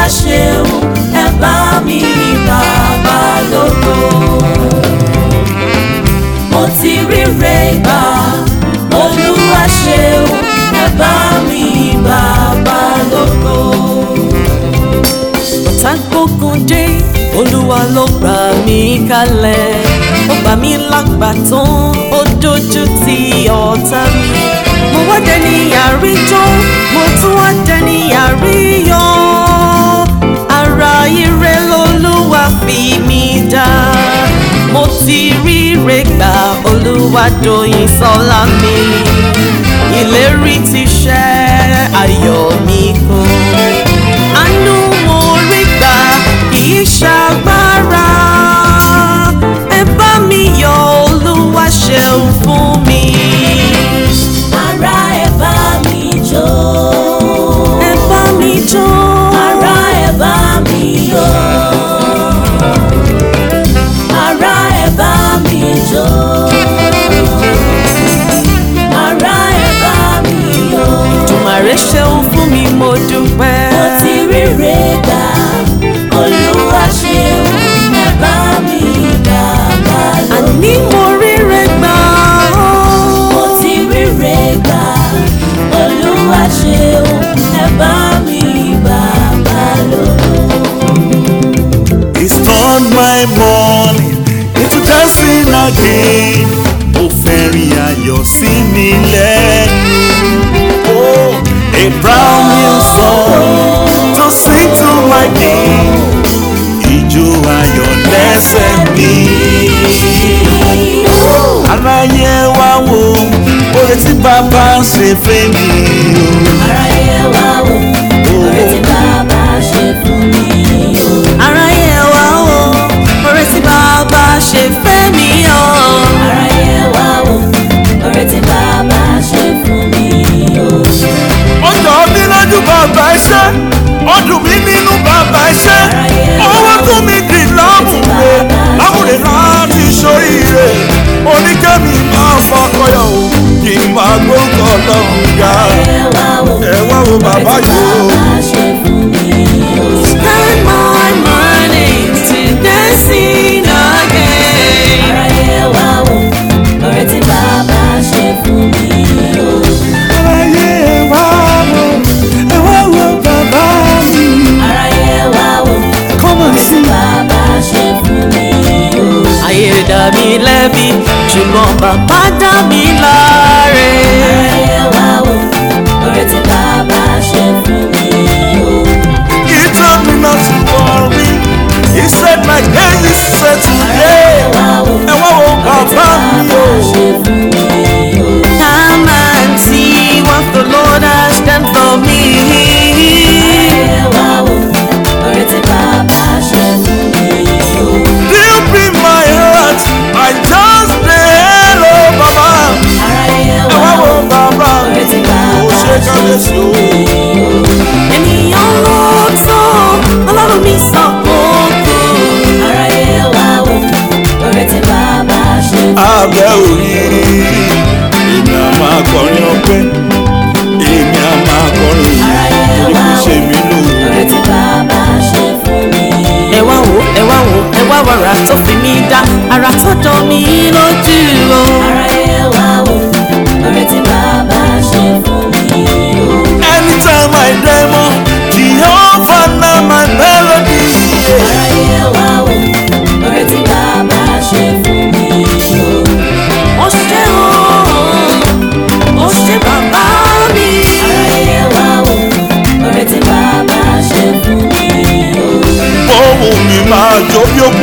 bá ṣeun ẹ bá mi yìn bàbá lógo. mo ti ríre gbà olúwa ṣeun ẹ bá mi yìn bàbá lógo. ọ̀tá gbógun dé olúwa ló gbà mí kalẹ̀ ó gbà mí lágbà ó dojú ti ọ̀tá mi mo wá dẹni àríjọ́ mo tún wá dẹni àríyọ́. wá dòyìn sọ́lá mi ìlérí ti ṣẹ ayọ̀ mi. ṣe o my morning into dancing again. Ó fẹ́ rí ayọ̀ sí mi lẹ́nu. Oh, a brand new song to sing to my day. Ijó ayọ̀ lẹ́sẹ̀ mi. oore tí bàbá ṣe fẹ́ mi gbórúkọ ọlọ́run ga ẹ wo bàbá yìí Spend my money to dancing again. Ara yẹ wá wò, ọ̀rẹ́ tí bàbá ṣe fún mi mi. Ara yẹ wá wò, ọ̀rẹ́ tí bàbá ṣe fún mi bàbá dá mi láre. jésù. ènìyàn mi sọ kókó. ara yẹ wá wò ọ̀rẹ́ tí bàbá ṣe. abẹ́ òyìnbí èmi á máa kọrin ọpẹ́ èmi á máa kọrin òyìnbí èmi kò ṣe mí lóore. ọ̀rẹ́ tí bàbá ṣe fún mi. ẹ wàrà tó fi mí dá ara tó dán mi lójú o. ara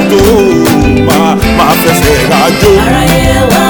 turma, mas é cegadinho.